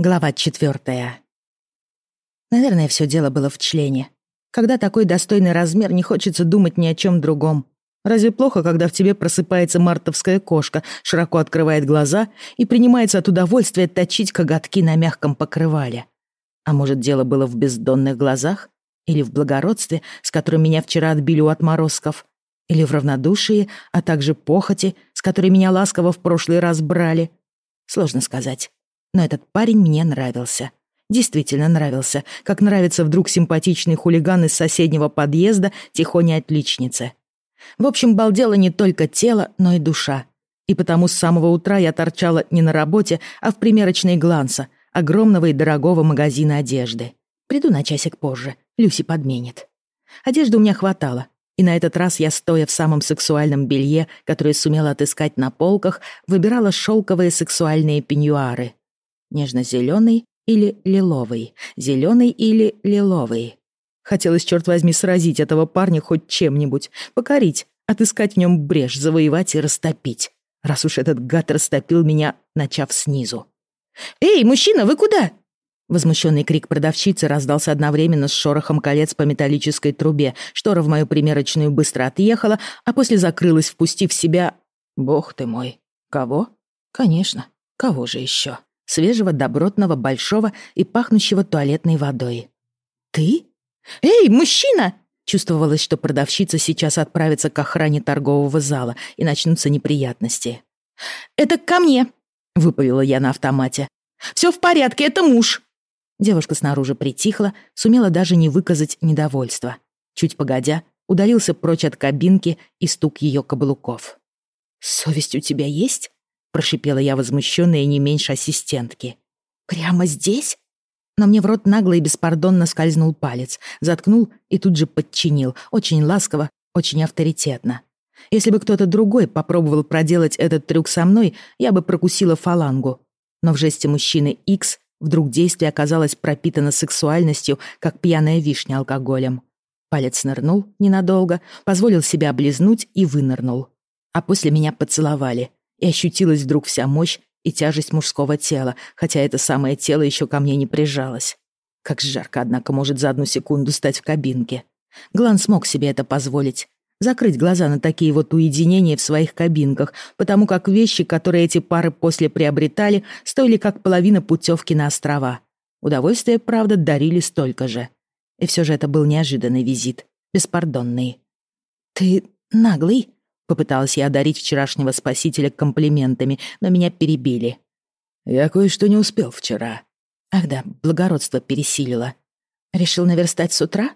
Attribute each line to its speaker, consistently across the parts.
Speaker 1: Глава четвертая. Наверное, все дело было в члене. Когда такой достойный размер, не хочется думать ни о чем другом. Разве плохо, когда в тебе просыпается мартовская кошка, широко открывает глаза и принимается от удовольствия точить коготки на мягком покрывале? А может, дело было в бездонных глазах? Или в благородстве, с которым меня вчера отбили у отморозков? Или в равнодушии, а также похоти, с которой меня ласково в прошлый раз брали? Сложно сказать. Но этот парень мне нравился. Действительно нравился, как нравится вдруг симпатичный хулиган из соседнего подъезда тихоней отличнице. В общем, балдело не только тело, но и душа. И потому с самого утра я торчала не на работе, а в примерочной гланса, огромного и дорогого магазина одежды. Приду на часик позже, Люси подменит. Одежды у меня хватало, и на этот раз я, стоя в самом сексуальном белье, которое сумела отыскать на полках, выбирала шелковые сексуальные пеньюары нежно-зеленый или лиловый, зеленый или лиловый. Хотелось, черт возьми, сразить этого парня хоть чем-нибудь, покорить, отыскать в нем брешь, завоевать и растопить, раз уж этот гад растопил меня, начав снизу. «Эй, мужчина, вы куда?» Возмущенный крик продавщицы раздался одновременно с шорохом колец по металлической трубе. Штора в мою примерочную быстро отъехала, а после закрылась, впустив в себя... Бог ты мой. Кого? Конечно. Кого же еще? Свежего, добротного, большого и пахнущего туалетной водой. «Ты? Эй, мужчина!» Чувствовалось, что продавщица сейчас отправится к охране торгового зала и начнутся неприятности. «Это ко мне!» — выпалила я на автомате. «Все в порядке, это муж!» Девушка снаружи притихла, сумела даже не выказать недовольства. Чуть погодя, удалился прочь от кабинки и стук ее каблуков. «Совесть у тебя есть?» Прошипела я возмущенная не меньше ассистентки. «Прямо здесь?» Но мне в рот нагло и беспардонно скользнул палец, заткнул и тут же подчинил, очень ласково, очень авторитетно. Если бы кто-то другой попробовал проделать этот трюк со мной, я бы прокусила фалангу. Но в жесте мужчины X вдруг действие оказалось пропитано сексуальностью, как пьяная вишня алкоголем. Палец нырнул ненадолго, позволил себя облизнуть и вынырнул. А после меня поцеловали, и ощутилась вдруг вся мощь и тяжесть мужского тела, хотя это самое тело еще ко мне не прижалось. Как жарко, однако, может за одну секунду стать в кабинке. Глан смог себе это позволить. Закрыть глаза на такие вот уединения в своих кабинках, потому как вещи, которые эти пары после приобретали, стоили как половина путевки на острова. Удовольствие, правда, дарили столько же. И все же это был неожиданный визит, беспардонный. «Ты наглый?» Попыталась я одарить вчерашнего спасителя комплиментами, но меня перебили. «Я кое-что не успел вчера». Ах да, благородство пересилило. Решил наверстать с утра?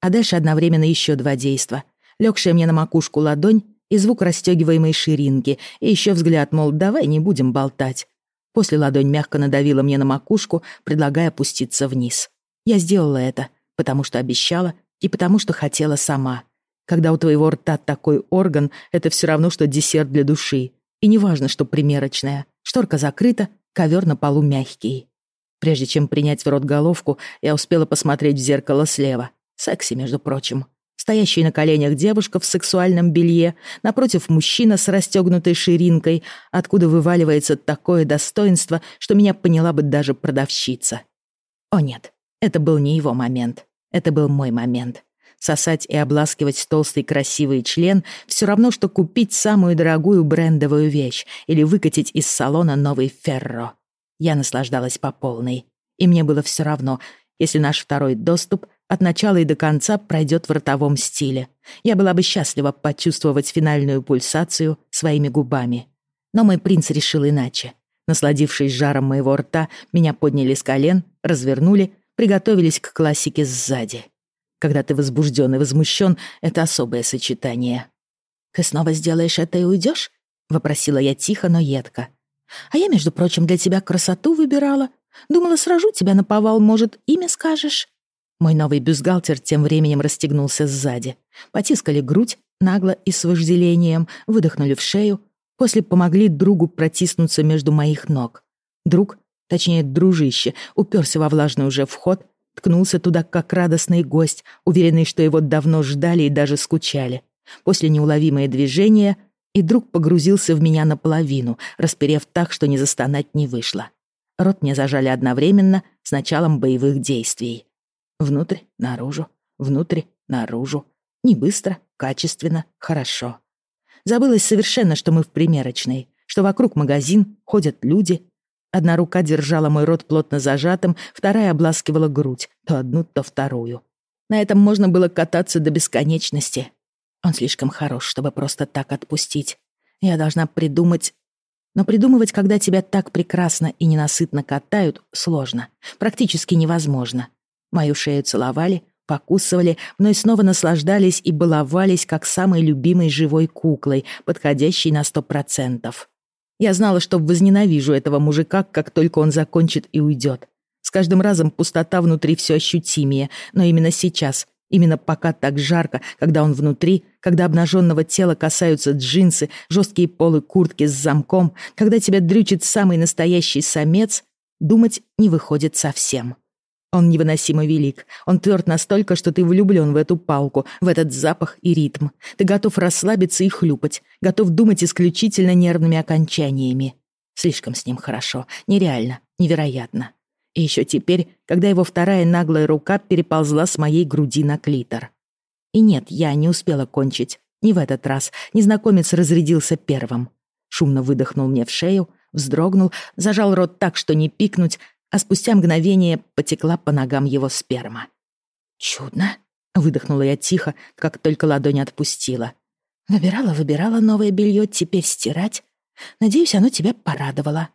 Speaker 1: А дальше одновременно еще два действа. Легшая мне на макушку ладонь и звук расстегиваемой ширинки, и еще взгляд, мол, давай не будем болтать. После ладонь мягко надавила мне на макушку, предлагая опуститься вниз. Я сделала это, потому что обещала и потому что хотела сама. Когда у твоего рта такой орган, это все равно, что десерт для души. И неважно, что примерочная. Шторка закрыта, ковер на полу мягкий. Прежде чем принять в рот головку, я успела посмотреть в зеркало слева. Секси, между прочим. Стоящая на коленях девушка в сексуальном белье, напротив мужчина с расстегнутой ширинкой, откуда вываливается такое достоинство, что меня поняла бы даже продавщица. О нет, это был не его момент. Это был мой момент. Сосать и обласкивать толстый красивый член все равно, что купить самую дорогую брендовую вещь или выкатить из салона новый ферро. Я наслаждалась по полной. И мне было все равно, если наш второй доступ от начала и до конца пройдет в ротовом стиле. Я была бы счастлива почувствовать финальную пульсацию своими губами. Но мой принц решил иначе. Насладившись жаром моего рта, меня подняли с колен, развернули, приготовились к классике сзади. Когда ты возбужден и возмущен, это особое сочетание. «Ты снова сделаешь это и уйдешь?» — вопросила я тихо, но едко. «А я, между прочим, для тебя красоту выбирала. Думала, сражу тебя на повал, может, имя скажешь?» Мой новый бюстгальтер тем временем расстегнулся сзади. Потискали грудь, нагло и с вожделением, выдохнули в шею, после помогли другу протиснуться между моих ног. Друг, точнее, дружище, уперся во влажный уже вход, ткнулся туда как радостный гость, уверенный, что его давно ждали и даже скучали. После неуловимое движение, и друг погрузился в меня наполовину, расперев так, что не застонать не вышло. Рот мне зажали одновременно с началом боевых действий. Внутрь, наружу, внутрь, наружу. Не быстро, качественно, хорошо. Забылось совершенно, что мы в примерочной, что вокруг магазин, ходят люди. Одна рука держала мой рот плотно зажатым, вторая обласкивала грудь, то одну, то вторую. На этом можно было кататься до бесконечности. Он слишком хорош, чтобы просто так отпустить. Я должна придумать... Но придумывать, когда тебя так прекрасно и ненасытно катают, сложно. Практически невозможно. Мою шею целовали, покусывали, мной снова наслаждались и баловались, как самой любимой живой куклой, подходящей на сто процентов. Я знала, что возненавижу этого мужика, как только он закончит и уйдет. С каждым разом пустота внутри все ощутимее, но именно сейчас, именно пока так жарко, когда он внутри, когда обнаженного тела касаются джинсы, жесткие полы куртки с замком, когда тебя дрючит самый настоящий самец, думать не выходит совсем. Он невыносимо велик. Он тверд настолько, что ты влюблен в эту палку, в этот запах и ритм. Ты готов расслабиться и хлюпать, готов думать исключительно нервными окончаниями. Слишком с ним хорошо, нереально, невероятно. И еще теперь, когда его вторая наглая рука переползла с моей груди на клитор. И нет, я не успела кончить. Не в этот раз. Незнакомец разрядился первым. Шумно выдохнул мне в шею, вздрогнул, зажал рот так, что не пикнуть, а спустя мгновение потекла по ногам его сперма. «Чудно», — выдохнула я тихо, как только ладонь отпустила. «Выбирала-выбирала новое белье, теперь стирать. Надеюсь, оно тебя порадовало.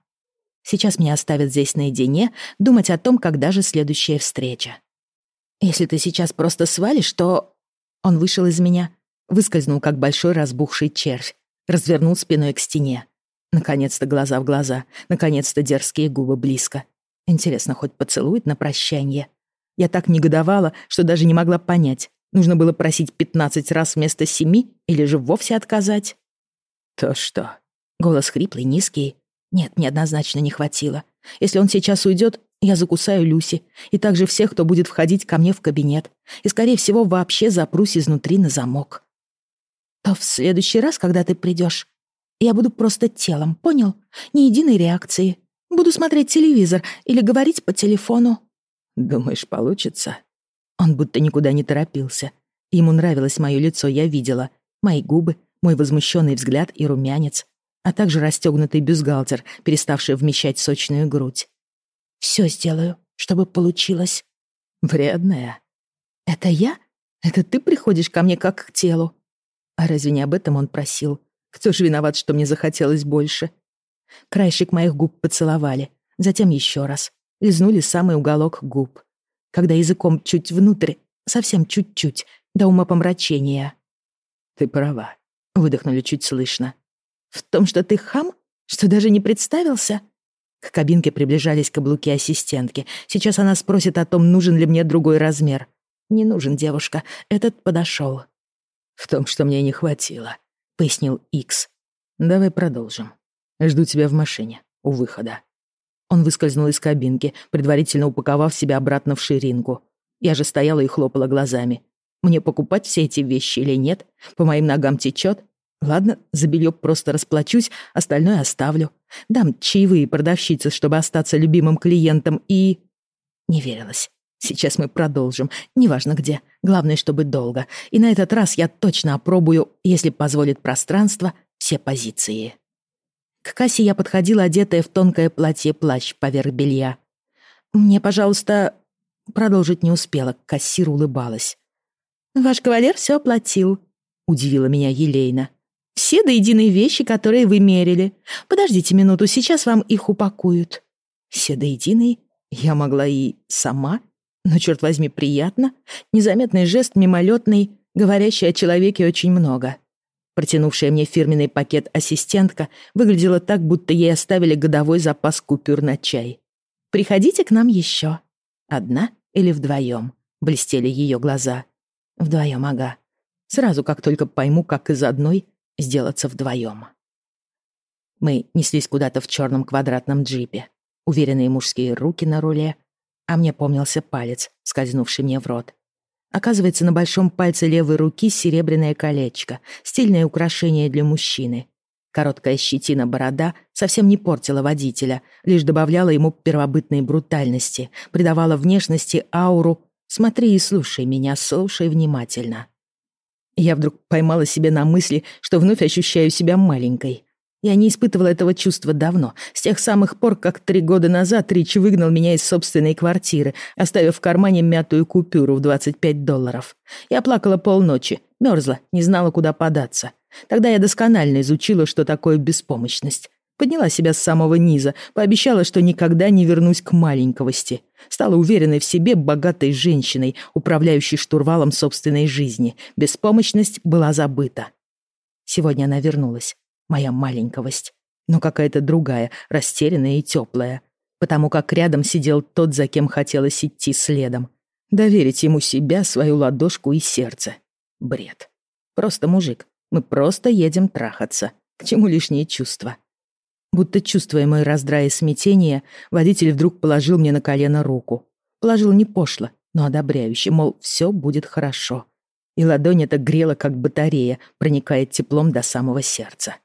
Speaker 1: Сейчас меня оставят здесь наедине, думать о том, когда же следующая встреча. Если ты сейчас просто свалишь, то...» Он вышел из меня, выскользнул, как большой разбухший червь, развернул спиной к стене. Наконец-то глаза в глаза, наконец-то дерзкие губы близко. Интересно, хоть поцелует на прощание? Я так негодовала, что даже не могла понять, нужно было просить пятнадцать раз вместо семи или же вовсе отказать. То что? Голос хриплый, низкий. Нет, мне однозначно не хватило. Если он сейчас уйдет, я закусаю Люси, и также всех, кто будет входить ко мне в кабинет, и, скорее всего, вообще запрусь изнутри на замок. То в следующий раз, когда ты придешь, я буду просто телом, понял? Ни единой реакции. Буду смотреть телевизор или говорить по телефону». «Думаешь, получится?» Он будто никуда не торопился. Ему нравилось мое лицо, я видела. Мои губы, мой возмущенный взгляд и румянец, а также расстегнутый бюстгальтер, переставший вмещать сочную грудь. «Все сделаю, чтобы получилось». «Вредная». «Это я? Это ты приходишь ко мне как к телу?» А разве не об этом он просил? Кто же виноват, что мне захотелось больше? Краешек моих губ поцеловали, затем еще раз. Лизнули самый уголок губ. Когда языком чуть внутрь, совсем чуть-чуть, до умопомрачения. «Ты права», — выдохнули чуть слышно. «В том, что ты хам? Что даже не представился?» К кабинке приближались каблуки ассистентки. Сейчас она спросит о том, нужен ли мне другой размер. «Не нужен, девушка. Этот подошел. «В том, что мне не хватило», — пояснил Икс. «Давай продолжим». Жду тебя в машине, у выхода». Он выскользнул из кабинки, предварительно упаковав себя обратно в ширинку. Я же стояла и хлопала глазами. Мне покупать все эти вещи или нет? По моим ногам течет? Ладно, за белье просто расплачусь, остальное оставлю. Дам чаевые продавщице, чтобы остаться любимым клиентом и... Не верилось. Сейчас мы продолжим, неважно где, главное, чтобы долго. И на этот раз я точно опробую, если позволит пространство, все позиции. К кассе я подходила, одетая в тонкое платье-плащ поверх белья. «Мне, пожалуйста...» Продолжить не успела, кассир улыбалась. «Ваш кавалер все оплатил», — удивила меня Елейна. «Все до единой вещи, которые вы мерили. Подождите минуту, сейчас вам их упакуют». «Все до единой? Я могла и сама?» Но, черт возьми, приятно. Незаметный жест, мимолетный, говорящий о человеке очень много. Протянувшая мне фирменный пакет ассистентка выглядела так, будто ей оставили годовой запас купюр на чай. «Приходите к нам еще». «Одна или вдвоем?» — блестели ее глаза. «Вдвоем, ага. Сразу, как только пойму, как из одной сделаться вдвоем». Мы неслись куда-то в черном квадратном джипе. Уверенные мужские руки на руле, а мне помнился палец, скользнувший мне в рот. Оказывается, на большом пальце левой руки серебряное колечко, стильное украшение для мужчины. Короткая щетина-борода совсем не портила водителя, лишь добавляла ему первобытной брутальности, придавала внешности ауру «Смотри и слушай меня, слушай внимательно». Я вдруг поймала себя на мысли, что вновь ощущаю себя маленькой. Я не испытывала этого чувства давно, с тех самых пор, как три года назад Рич выгнал меня из собственной квартиры, оставив в кармане мятую купюру в 25 долларов. Я плакала полночи, мерзла, не знала, куда податься. Тогда я досконально изучила, что такое беспомощность. Подняла себя с самого низа, пообещала, что никогда не вернусь к маленьковости. Стала уверенной в себе богатой женщиной, управляющей штурвалом собственной жизни. Беспомощность была забыта. Сегодня она вернулась, моя маленьковость. Но какая-то другая, растерянная и теплая. Потому как рядом сидел тот, за кем хотелось идти следом. Доверить ему себя, свою ладошку и сердце. Бред. Просто мужик, мы просто едем трахаться. К чему лишние чувства? Будто чувствуя мой раздрай и смятение, водитель вдруг положил мне на колено руку. Положил не пошло, но одобряюще, мол, все будет хорошо. И ладонь эта грела, как батарея, проникает теплом до самого сердца.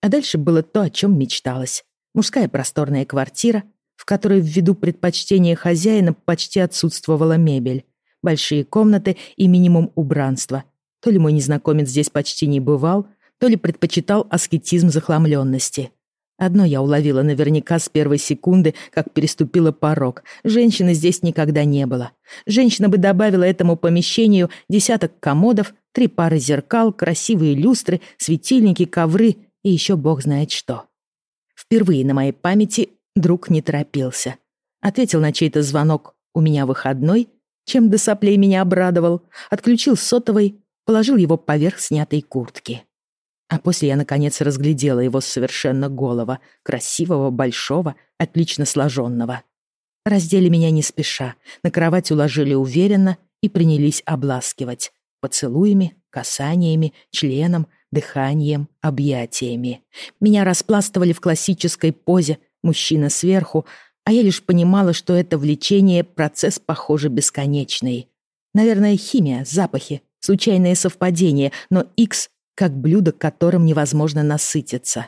Speaker 1: А дальше было то, о чем мечталось. Мужская просторная квартира, в которой ввиду предпочтения хозяина почти отсутствовала мебель, большие комнаты и минимум убранства, то ли мой незнакомец здесь почти не бывал, то ли предпочитал аскетизм захламленности. Одно я уловила наверняка с первой секунды, как переступила порог. Женщины здесь никогда не было. Женщина бы добавила этому помещению десяток комодов, три пары зеркал, красивые люстры, светильники, ковры и еще бог знает что. Впервые на моей памяти друг не торопился. Ответил на чей-то звонок «У меня выходной», чем до соплей меня обрадовал, отключил сотовый, положил его поверх снятой куртки. А после я, наконец, разглядела его совершенно голого, красивого, большого, отлично сложенного. Раздели меня не спеша, на кровать уложили уверенно и принялись обласкивать. Поцелуями, касаниями, членом, дыханием, объятиями. Меня распластывали в классической позе, мужчина сверху, а я лишь понимала, что это влечение — процесс, похоже, бесконечный. Наверное, химия, запахи, случайное совпадение, но X как блюдо, которым невозможно насытиться.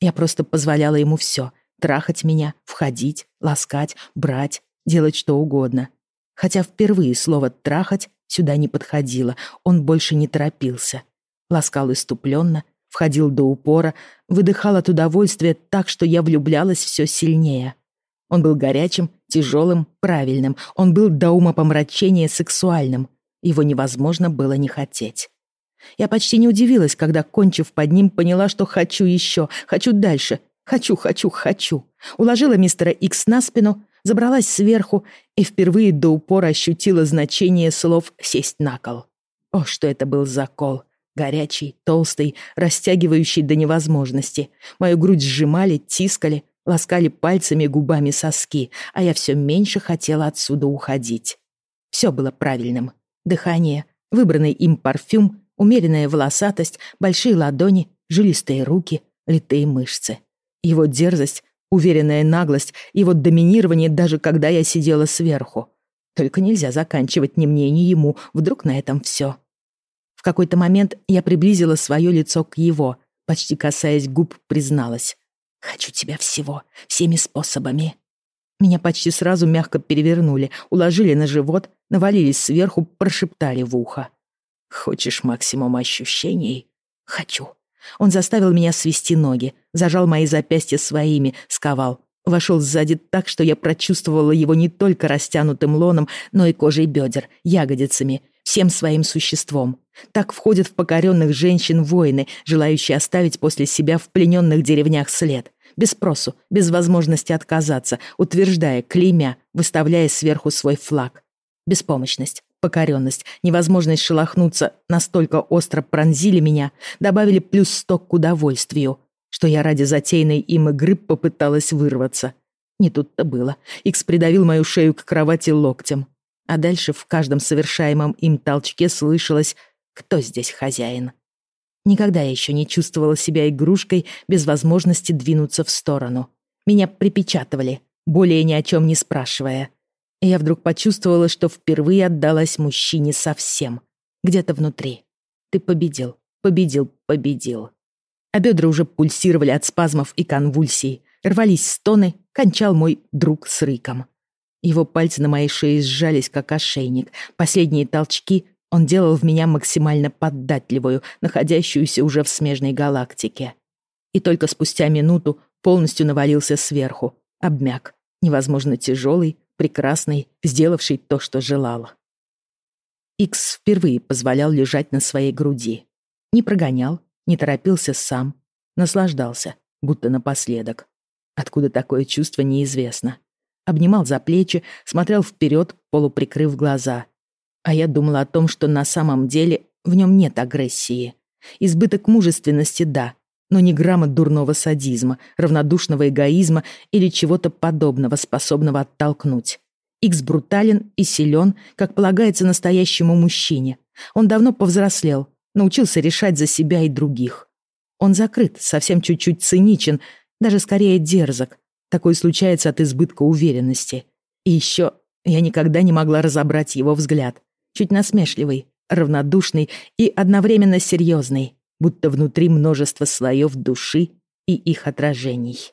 Speaker 1: Я просто позволяла ему все — трахать меня, входить, ласкать, брать, делать что угодно. Хотя впервые слово «трахать» сюда не подходило, он больше не торопился. Ласкал иступленно, входил до упора, выдыхал от удовольствия так, что я влюблялась все сильнее. Он был горячим, тяжелым, правильным, он был до ума помрачения сексуальным, его невозможно было не хотеть. Я почти не удивилась, когда, кончив под ним, поняла, что хочу еще, хочу дальше, хочу, хочу, хочу. Уложила мистера Икс на спину, забралась сверху и впервые до упора ощутила значение слов «сесть на кол». О, что это был за кол! Горячий, толстый, растягивающий до невозможности. Мою грудь сжимали, тискали, ласкали пальцами губами соски, а я все меньше хотела отсюда уходить. Все было правильным. Дыхание, выбранный им парфюм, умеренная волосатость, большие ладони, жилистые руки, литые мышцы. Его дерзость, уверенная наглость, его доминирование, даже когда я сидела сверху. Только нельзя заканчивать ни мне, ни ему, вдруг на этом все. Какой-то момент я приблизила свое лицо к его, почти касаясь губ, призналась. «Хочу тебя всего, всеми способами». Меня почти сразу мягко перевернули, уложили на живот, навалились сверху, прошептали в ухо. «Хочешь максимум ощущений?» «Хочу». Он заставил меня свести ноги, зажал мои запястья своими, сковал. Вошел сзади так, что я прочувствовала его не только растянутым лоном, но и кожей бедер, ягодицами, всем своим существом. Так входят в покоренных женщин воины, желающие оставить после себя в плененных деревнях след без спросу, без возможности отказаться, утверждая, клеймя, выставляя сверху свой флаг. Беспомощность, покоренность, невозможность шелохнуться настолько остро пронзили меня, добавили плюс сто к удовольствию, что я ради затеянной им игры попыталась вырваться. Не тут-то было. Икс придавил мою шею к кровати локтем. А дальше в каждом совершаемом им толчке слышалось «Кто здесь хозяин?». Никогда я еще не чувствовала себя игрушкой без возможности двинуться в сторону. Меня припечатывали, более ни о чем не спрашивая. И я вдруг почувствовала, что впервые отдалась мужчине совсем. Где-то внутри. Ты победил, победил, победил. а бедра уже пульсировали от спазмов и конвульсий, рвались стоны, кончал мой друг с рыком. Его пальцы на моей шее сжались, как ошейник. Последние толчки он делал в меня максимально поддатливую, находящуюся уже в смежной галактике. И только спустя минуту полностью навалился сверху, обмяк, невозможно тяжелый, прекрасный, сделавший то, что желал. Икс впервые позволял лежать на своей груди. Не прогонял, не торопился сам, наслаждался, будто напоследок. Откуда такое чувство, неизвестно. Обнимал за плечи, смотрел вперед, полуприкрыв глаза. А я думала о том, что на самом деле в нем нет агрессии. Избыток мужественности — да, но не грамма дурного садизма, равнодушного эгоизма или чего-то подобного, способного оттолкнуть. Икс брутален и силен, как полагается настоящему мужчине. Он давно повзрослел, научился решать за себя и других. Он закрыт, совсем чуть-чуть циничен, даже скорее дерзок. Такое случается от избытка уверенности. И еще я никогда не могла разобрать его взгляд. Чуть насмешливый, равнодушный и одновременно серьезный, будто внутри множество слоев души и их отражений.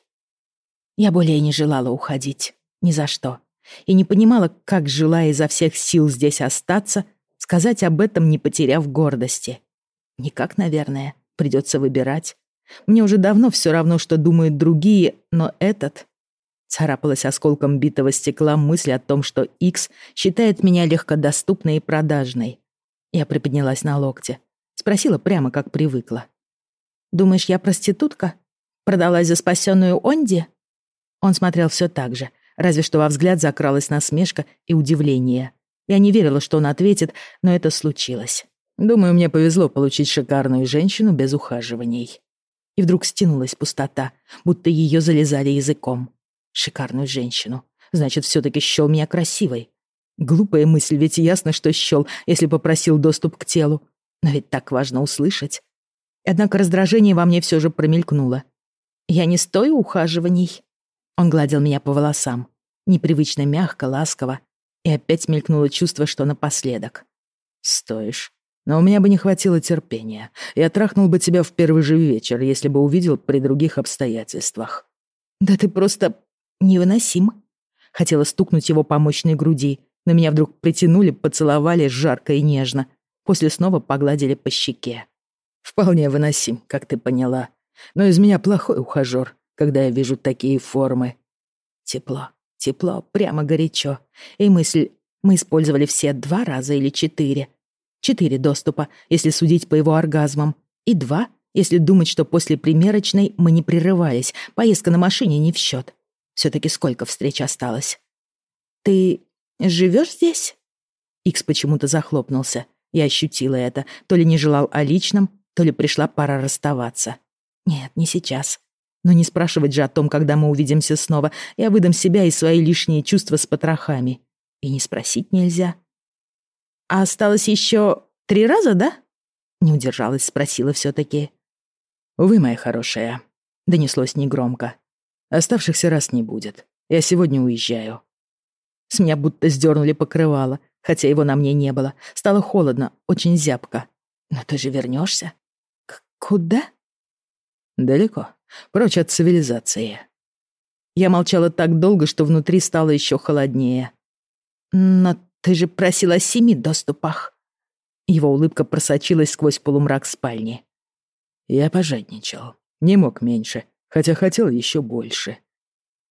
Speaker 1: Я более не желала уходить. Ни за что. И не понимала, как, желая изо всех сил здесь остаться, сказать об этом, не потеряв гордости. Никак, наверное, придется выбирать. Мне уже давно все равно, что думают другие, но этот... Царапалась осколком битого стекла мысль о том, что Икс считает меня легкодоступной и продажной. Я приподнялась на локте. Спросила прямо, как привыкла. «Думаешь, я проститутка? Продалась за спасенную Онди?» Он смотрел все так же, разве что во взгляд закралась насмешка и удивление. Я не верила, что он ответит, но это случилось. Думаю, мне повезло получить шикарную женщину без ухаживаний. И вдруг стянулась пустота, будто ее залезали языком. Шикарную женщину. Значит, все-таки счел меня красивой. Глупая мысль, ведь ясно, что счел, если попросил доступ к телу. Но ведь так важно услышать. Однако раздражение во мне все же промелькнуло. Я не стою ухаживаний. Он гладил меня по волосам. Непривычно мягко, ласково. И опять мелькнуло чувство, что напоследок. «Стоишь. Но у меня бы не хватило терпения. Я трахнул бы тебя в первый же вечер, если бы увидел при других обстоятельствах». «Да ты просто невыносим». Хотела стукнуть его по мощной груди, но меня вдруг притянули, поцеловали жарко и нежно. После снова погладили по щеке. «Вполне выносим, как ты поняла. Но из меня плохой ухажёр, когда я вижу такие формы». Тепло, тепло, прямо горячо. И мысль, мы использовали все два раза или четыре. Четыре доступа, если судить по его оргазмам. И два, если думать, что после примерочной мы не прерывались, поездка на машине не в счет. Все-таки сколько встреч осталось? «Ты живешь здесь?» Икс почему-то захлопнулся. Я ощутила это. То ли не желал о личном, то ли пришла пора расставаться. Нет, не сейчас. Но не спрашивать же о том, когда мы увидимся снова. Я выдам себя и свои лишние чувства с потрохами. И не спросить нельзя. А осталось еще три раза, да? Не удержалась, спросила все-таки. Увы, моя хорошая, донеслось негромко. Оставшихся раз не будет. Я сегодня уезжаю. С меня будто сдернули покрывало, хотя его на мне не было. Стало холодно, очень зябко. Но ты же вернешься? К куда? Далеко. Прочь от цивилизации. Я молчала так долго, что внутри стало еще холоднее. Но ты же просил о семи доступах. Его улыбка просочилась сквозь полумрак спальни. Я пожадничал. Не мог меньше, хотя хотел еще больше.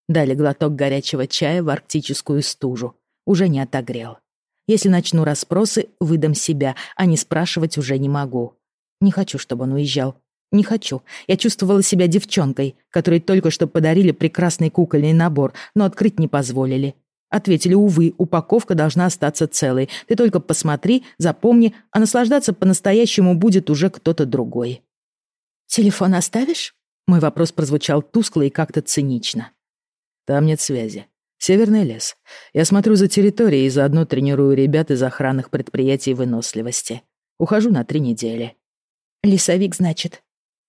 Speaker 1: Дали глоток горячего чая в арктическую стужу. Уже не отогрел. Если начну расспросы, выдам себя, а не спрашивать уже не могу. Не хочу, чтобы он уезжал. Не хочу. Я чувствовала себя девчонкой, которой только что подарили прекрасный кукольный набор, но открыть не позволили. Ответили, увы, упаковка должна остаться целой. Ты только посмотри, запомни, а наслаждаться по-настоящему будет уже кто-то другой. «Телефон оставишь?» Мой вопрос прозвучал тускло и как-то цинично. «Там нет связи. Северный лес. Я смотрю за территорией и заодно тренирую ребят из охранных предприятий выносливости. Ухожу на три недели». «Лесовик, значит?»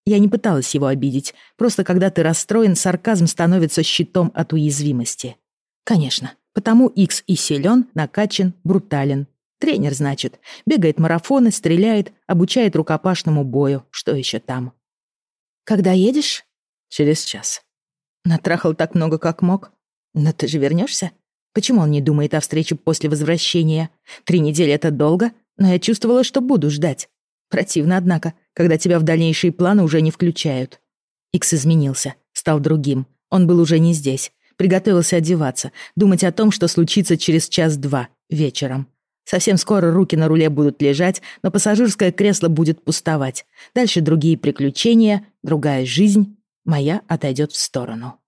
Speaker 1: Я не пыталась его обидеть. Просто когда ты расстроен, сарказм становится щитом от уязвимости. Конечно, Потому Икс и силен, накачан, брутален. Тренер, значит. Бегает марафоны, стреляет, обучает рукопашному бою. Что еще там? Когда едешь?
Speaker 2: Через час.
Speaker 1: Натрахал так много, как мог. Но ты же вернешься? Почему он не думает о встрече после возвращения? Три недели — это долго, но я чувствовала, что буду ждать. Противно, однако, когда тебя в дальнейшие планы уже не включают. Икс изменился, стал другим. Он был уже не здесь. Приготовился одеваться, думать о том, что случится через час-два вечером. Совсем скоро руки на руле будут лежать, но пассажирское кресло будет пустовать. Дальше другие приключения, другая жизнь. Моя отойдет в сторону.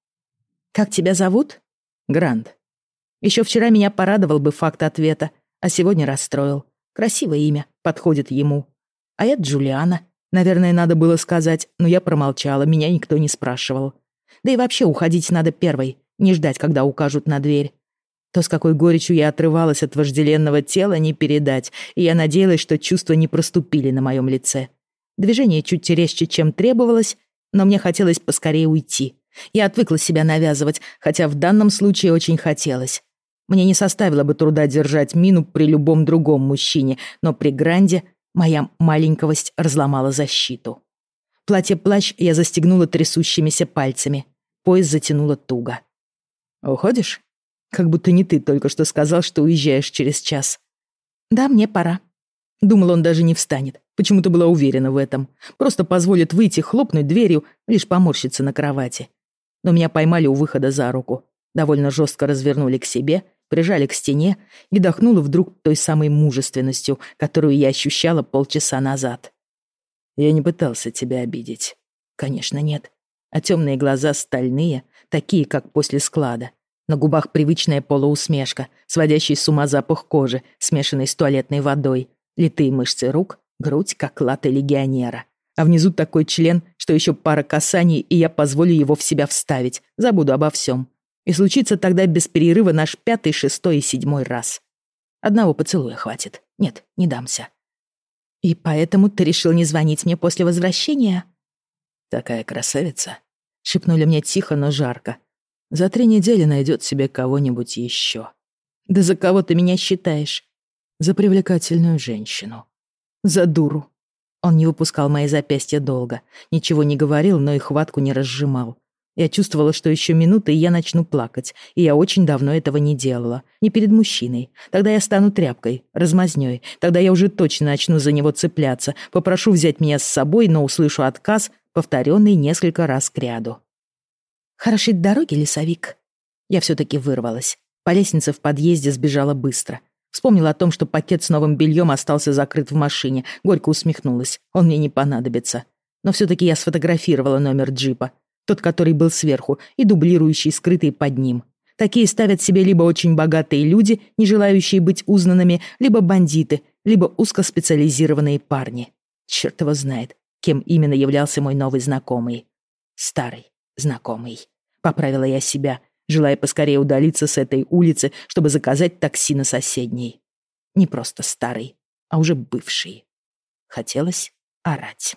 Speaker 1: «Как тебя зовут?» «Грант». Еще вчера меня порадовал бы факт ответа, а сегодня расстроил. Красивое имя, подходит ему. А я Джулиана. Наверное, надо было сказать, но я промолчала, меня никто не спрашивал. Да и вообще уходить надо первой, не ждать, когда укажут на дверь. То, с какой горечью я отрывалась от вожделенного тела, не передать, и я надеялась, что чувства не проступили на моем лице. Движение чуть резче, чем требовалось, но мне хотелось поскорее уйти. Я отвыкла себя навязывать, хотя в данном случае очень хотелось. Мне не составило бы труда держать мину при любом другом мужчине, но при Гранде моя маленьковость разломала защиту. Платье-плащ я застегнула трясущимися пальцами. Пояс затянула туго. «Уходишь? Как будто не ты только что сказал, что уезжаешь через час». «Да, мне пора». Думал, он даже не встанет. Почему-то была уверена в этом. Просто позволит выйти, хлопнуть дверью, лишь поморщиться на кровати. Но меня поймали у выхода за руку. Довольно жестко развернули к себе прижали к стене и дохнула вдруг той самой мужественностью, которую я ощущала полчаса назад. Я не пытался тебя обидеть. Конечно, нет. А темные глаза стальные, такие, как после склада. На губах привычная полуусмешка, сводящий с ума запах кожи, смешанный с туалетной водой, литые мышцы рук, грудь, как латы легионера. А внизу такой член, что еще пара касаний, и я позволю его в себя вставить, забуду обо всем. И случится тогда без перерыва наш пятый, шестой и седьмой раз. Одного поцелуя хватит. Нет, не дамся. И поэтому ты решил не звонить мне после возвращения? Такая красавица. Шепнули мне тихо, но жарко. За три недели найдет себе кого-нибудь еще. Да за кого ты меня считаешь? За привлекательную женщину. За дуру. Он не выпускал мои запястья долго, ничего не говорил, но и хватку не разжимал. Я чувствовала, что еще минуты, и я начну плакать. И я очень давно этого не делала. Не перед мужчиной. Тогда я стану тряпкой, размазнёй. Тогда я уже точно начну за него цепляться. Попрошу взять меня с собой, но услышу отказ, повторенный несколько раз к ряду. «Хорошей дороги, лесовик». Я все-таки вырвалась. По лестнице в подъезде сбежала быстро. Вспомнила о том, что пакет с новым бельем остался закрыт в машине. Горько усмехнулась. Он мне не понадобится. Но все-таки я сфотографировала номер джипа. Тот, который был сверху, и дублирующий, скрытый под ним. Такие ставят себе либо очень богатые люди, не желающие быть узнанными, либо бандиты, либо узкоспециализированные парни. Черт его знает, кем именно являлся мой новый знакомый. Старый знакомый. Поправила я себя, желая поскорее удалиться с этой улицы, чтобы заказать такси на соседней. Не просто старый, а уже бывший. Хотелось орать.